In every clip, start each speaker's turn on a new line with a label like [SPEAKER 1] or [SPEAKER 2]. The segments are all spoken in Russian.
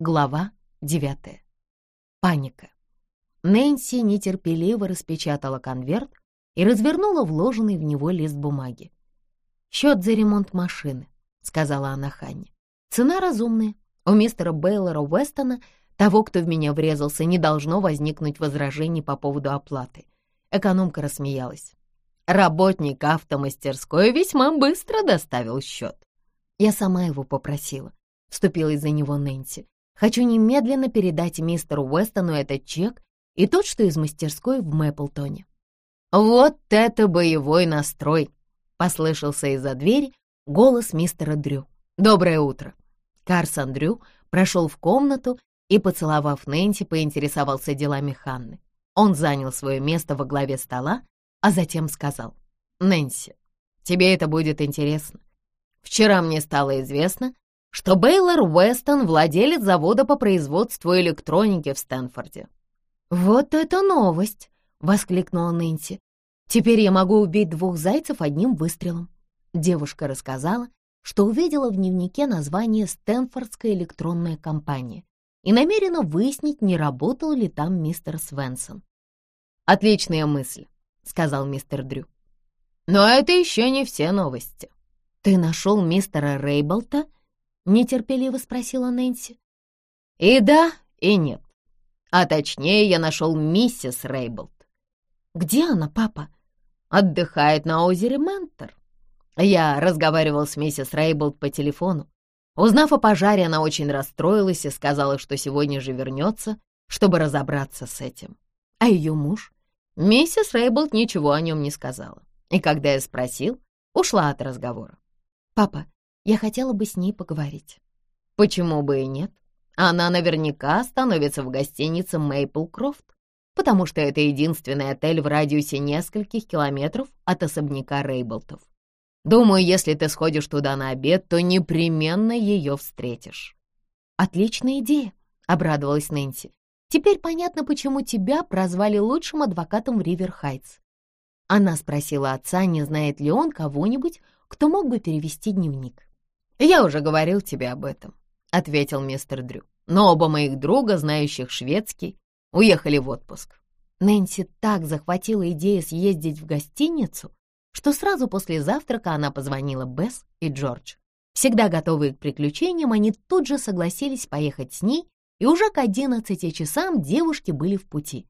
[SPEAKER 1] Глава девятая. Паника. Нэнси нетерпеливо распечатала конверт и развернула вложенный в него лист бумаги. «Счет за ремонт машины», — сказала она Ханне. «Цена разумная. У мистера Бейлора Уэстона, того, кто в меня врезался, не должно возникнуть возражений по поводу оплаты». Экономка рассмеялась. Работник автомастерской весьма быстро доставил счет. Я сама его попросила. Вступилась за него Нэнси. Хочу немедленно передать мистеру Уэстону этот чек и тот, что из мастерской в Мэплтоне. «Вот это боевой настрой!» — послышался из-за двери голос мистера Дрю. «Доброе утро!» Карсон Дрю прошел в комнату и, поцеловав Нэнси, поинтересовался делами Ханны. Он занял свое место во главе стола, а затем сказал, «Нэнси, тебе это будет интересно. Вчера мне стало известно, что Бейлор Уэстон — владелец завода по производству электроники в Стэнфорде. «Вот это новость!» — воскликнула Нэнси. «Теперь я могу убить двух зайцев одним выстрелом». Девушка рассказала, что увидела в дневнике название «Стэнфордская электронная компания» и намерена выяснить, не работал ли там мистер Свенсон. «Отличная мысль», — сказал мистер Дрю. «Но это еще не все новости». «Ты нашел мистера Рейболта?» — нетерпеливо спросила Нэнси. «И да, и нет. А точнее, я нашел миссис Рейблд». «Где она, папа?» «Отдыхает на озере Ментор». Я разговаривал с миссис Рейблд по телефону. Узнав о пожаре, она очень расстроилась и сказала, что сегодня же вернется, чтобы разобраться с этим. А ее муж? Миссис Рейблд ничего о нем не сказала. И когда я спросил, ушла от разговора. «Папа, я хотела бы с ней поговорить». «Почему бы и нет? Она наверняка остановится в гостинице Мейпл Крофт, потому что это единственный отель в радиусе нескольких километров от особняка Рейблтов. Думаю, если ты сходишь туда на обед, то непременно ее встретишь». «Отличная идея», — обрадовалась Нэнси. «Теперь понятно, почему тебя прозвали лучшим адвокатом в Ривер-Хайтс». Она спросила отца, не знает ли он кого-нибудь, кто мог бы перевести дневник. «Я уже говорил тебе об этом», — ответил мистер Дрю. «Но оба моих друга, знающих шведский, уехали в отпуск». Нэнси так захватила идея съездить в гостиницу, что сразу после завтрака она позвонила Бесс и Джордж. Всегда готовые к приключениям, они тут же согласились поехать с ней, и уже к одиннадцати часам девушки были в пути.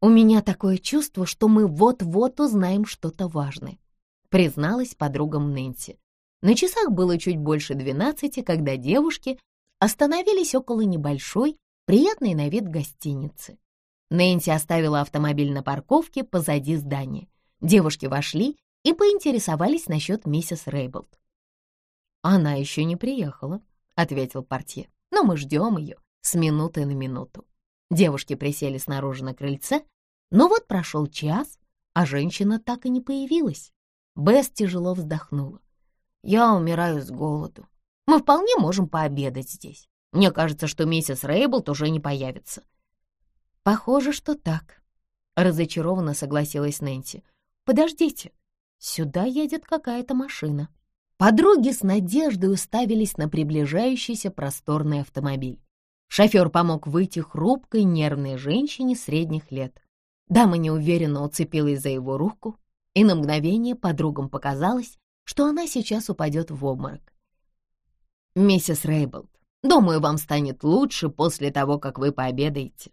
[SPEAKER 1] «У меня такое чувство, что мы вот-вот узнаем что-то важное», призналась подругам Нэнси. На часах было чуть больше двенадцати, когда девушки остановились около небольшой, приятной на вид гостиницы. Нэнси оставила автомобиль на парковке позади здания. Девушки вошли и поинтересовались насчет миссис Рейблд. «Она еще не приехала», — ответил портье, «но мы ждем ее с минуты на минуту». Девушки присели снаружи на крыльце, но вот прошел час, а женщина так и не появилась. Бесс тяжело вздохнула. Я умираю с голоду. Мы вполне можем пообедать здесь. Мне кажется, что миссис Рейблд уже не появится». «Похоже, что так», — разочарованно согласилась Нэнси. «Подождите, сюда едет какая-то машина». Подруги с надеждой уставились на приближающийся просторный автомобиль. Шофер помог выйти хрупкой нервной женщине средних лет. Дама неуверенно уцепилась за его руку, и на мгновение подругам показалось, что она сейчас упадет в обморок. «Миссис Рейблд, думаю, вам станет лучше после того, как вы пообедаете».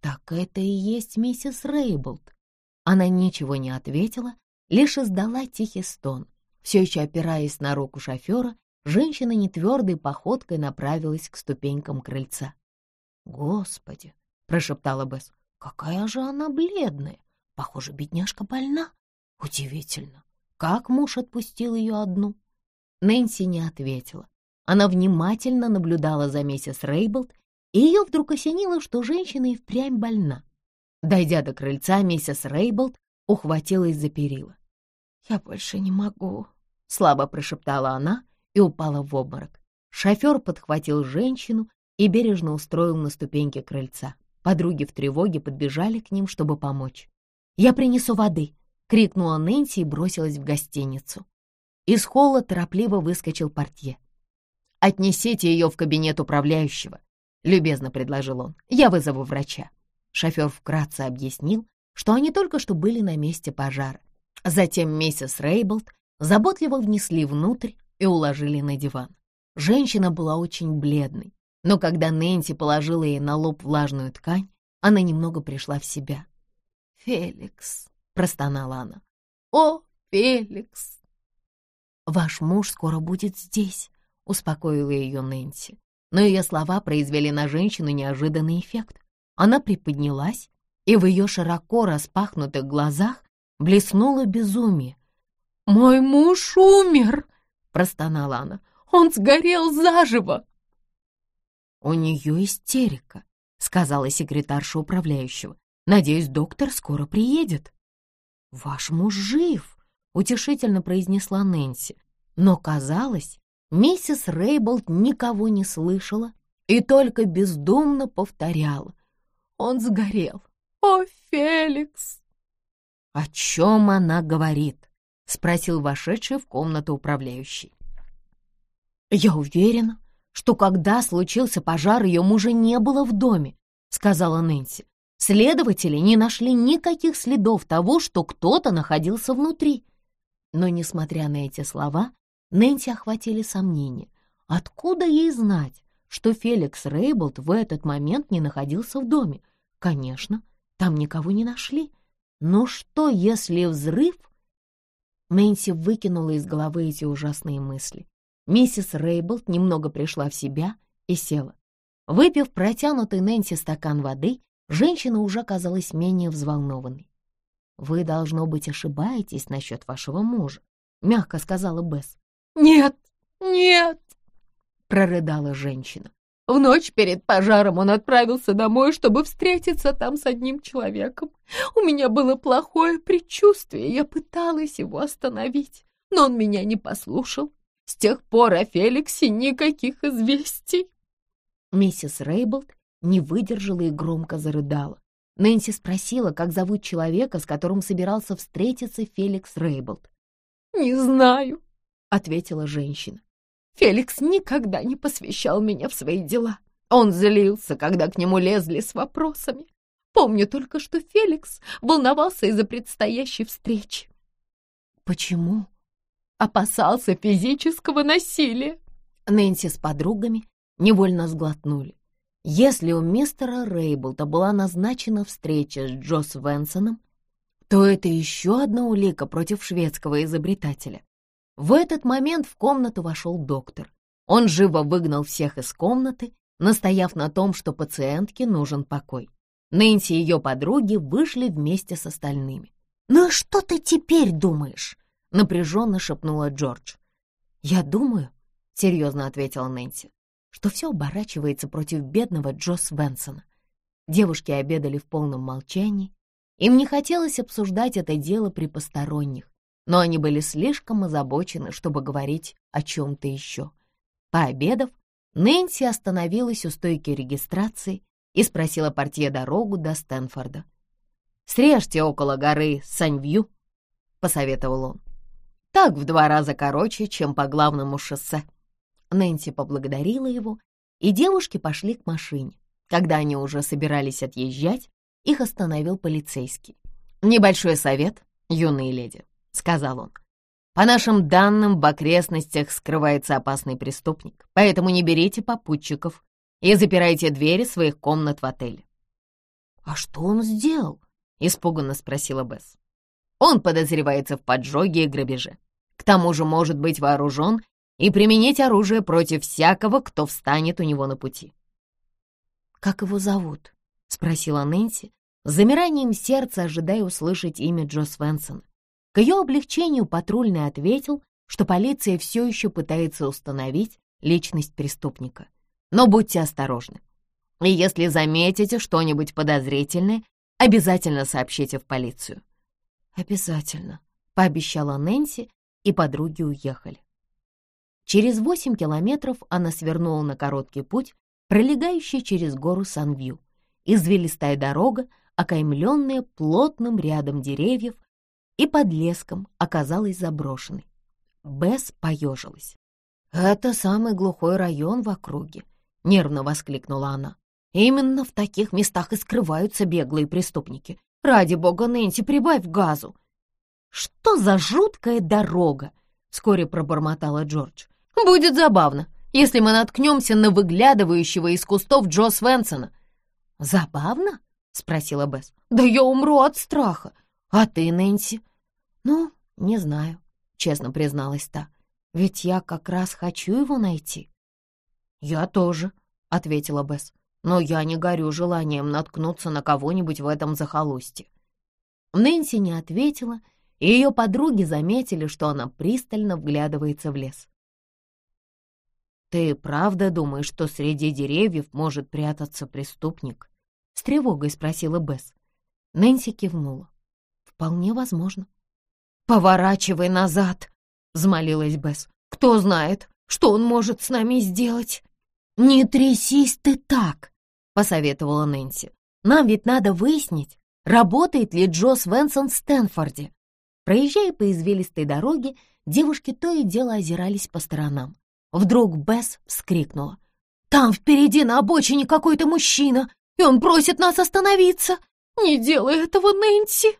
[SPEAKER 1] «Так это и есть миссис Рейблд». Она ничего не ответила, лишь издала тихий стон. Все еще опираясь на руку шофера, женщина нетвердой походкой направилась к ступенькам крыльца. «Господи!» — прошептала Бесс. «Какая же она бледная! Похоже, бедняжка больна. Удивительно!» Как муж отпустил ее одну? Нэнси не ответила. Она внимательно наблюдала за миссис Рейблд, и ее вдруг осенило, что женщина и впрямь больна. Дойдя до крыльца, миссис Рейблд ухватилась за перила. «Я больше не могу», — слабо прошептала она и упала в обморок. Шофер подхватил женщину и бережно устроил на ступеньке крыльца. Подруги в тревоге подбежали к ним, чтобы помочь. «Я принесу воды», крикнула Нэнси и бросилась в гостиницу. Из холла торопливо выскочил портье. «Отнесите ее в кабинет управляющего», — любезно предложил он. «Я вызову врача». Шофер вкратце объяснил, что они только что были на месте пожара. Затем миссис Рейблд заботливо внесли внутрь и уложили на диван. Женщина была очень бледной, но когда Нэнси положила ей на лоб влажную ткань, она немного пришла в себя. «Феликс», — простонала она, — «о, Феликс!» «Ваш муж скоро будет здесь», — успокоила ее Нэнси. Но ее слова произвели на женщину неожиданный эффект. Она приподнялась, и в ее широко распахнутых глазах блеснуло безумие. «Мой муж умер!» — простонала она. «Он сгорел заживо!» «У нее истерика», — сказала секретарша управляющего. «Надеюсь, доктор скоро приедет». «Ваш муж жив», — утешительно произнесла Нэнси. Но, казалось, миссис Рейболд никого не слышала и только бездумно повторяла. «Он сгорел! О, Феликс!» «О чем она говорит?» — спросил вошедший в комнату управляющий. «Я уверена, что когда случился пожар, ее мужа не было в доме», — сказала Нэнси. «Следователи не нашли никаких следов того, что кто-то находился внутри». Но, несмотря на эти слова, Нэнси охватили сомнения. Откуда ей знать, что Феликс Рейблд в этот момент не находился в доме? Конечно, там никого не нашли. Но что, если взрыв... Нэнси выкинула из головы эти ужасные мысли. Миссис Рейблд немного пришла в себя и села. Выпив протянутый Нэнси стакан воды, женщина уже казалась менее взволнованной. «Вы, должно быть, ошибаетесь насчет вашего мужа», — мягко сказала Бесс. «Нет, нет!» — прорыдала женщина. В ночь перед пожаром он отправился домой, чтобы встретиться там с одним человеком. У меня было плохое предчувствие, я пыталась его остановить, но он меня не послушал. С тех пор о Феликсе никаких известий. Миссис Рейблд не выдержала и громко зарыдала. Нэнси спросила, как зовут человека, с которым собирался встретиться Феликс Рейблд. «Не знаю», — ответила женщина. Феликс никогда не посвящал меня в свои дела. Он злился, когда к нему лезли с вопросами. Помню только, что Феликс волновался из-за предстоящей встречи. Почему? Опасался физического насилия. Нэнси с подругами невольно сглотнули. Если у мистера Рейблта была назначена встреча с Джос Венсоном, то это еще одна улика против шведского изобретателя. В этот момент в комнату вошел доктор. Он живо выгнал всех из комнаты, настояв на том, что пациентке нужен покой. Нэнси и ее подруги вышли вместе с остальными. «Ну что ты теперь думаешь?» — напряженно шепнула Джордж. «Я думаю», — серьезно ответила Нэнси, что все оборачивается против бедного Джос Венсона. Девушки обедали в полном молчании. Им не хотелось обсуждать это дело при посторонних, но они были слишком озабочены, чтобы говорить о чем-то еще. Пообедав, Нэнси остановилась у стойки регистрации и спросила портье дорогу до Стэнфорда. «Срежьте около горы Саньвью», — посоветовал он. «Так в два раза короче, чем по главному шоссе». Нэнси поблагодарила его, и девушки пошли к машине. Когда они уже собирались отъезжать, их остановил полицейский. «Небольшой совет, юные леди. — сказал он. «По нашим данным, в окрестностях скрывается опасный преступник, поэтому не берите попутчиков и запирайте двери своих комнат в отеле». «А что он сделал?» — испуганно спросила Бесс. «Он подозревается в поджоге и грабеже. К тому же может быть вооружен и применить оружие против всякого, кто встанет у него на пути». «Как его зовут?» — спросила Нэнси, замиранием сердца ожидая услышать имя Джо Свенсона. К ее облегчению патрульный ответил, что полиция все еще пытается установить личность преступника. Но будьте осторожны. И если заметите что-нибудь подозрительное, обязательно сообщите в полицию. «Обязательно», — пообещала Нэнси, и подруги уехали. Через восемь километров она свернула на короткий путь, пролегающий через гору Санвью. Извилистая дорога, окаймленная плотным рядом деревьев, и под леском оказалась заброшенной. Бесс поежилась. «Это самый глухой район в округе», — нервно воскликнула она. «Именно в таких местах и скрываются беглые преступники. Ради бога, Нэнси, прибавь газу!» «Что за жуткая дорога?» — вскоре пробормотала Джордж. «Будет забавно, если мы наткнемся на выглядывающего из кустов Джо Свенсона». «Забавно?» — спросила Бесс. «Да я умру от страха. А ты, Нэнси?» «Ну, не знаю», — честно призналась та. «Ведь я как раз хочу его найти». «Я тоже», — ответила Бесс. «Но я не горю желанием наткнуться на кого-нибудь в этом захолустье». Нэнси не ответила, и ее подруги заметили, что она пристально вглядывается в лес. «Ты правда думаешь, что среди деревьев может прятаться преступник?» — с тревогой спросила Бесс. Нэнси кивнула. «Вполне возможно». «Поворачивай назад!» — взмолилась Бесс. «Кто знает, что он может с нами сделать?» «Не трясись ты так!» — посоветовала Нэнси. «Нам ведь надо выяснить, работает ли Джо Свенсон в Стэнфорде». Проезжая по извилистой дороге, девушки то и дело озирались по сторонам. Вдруг Бесс вскрикнула. «Там впереди на обочине какой-то мужчина, и он просит нас остановиться! Не делай этого, Нэнси!»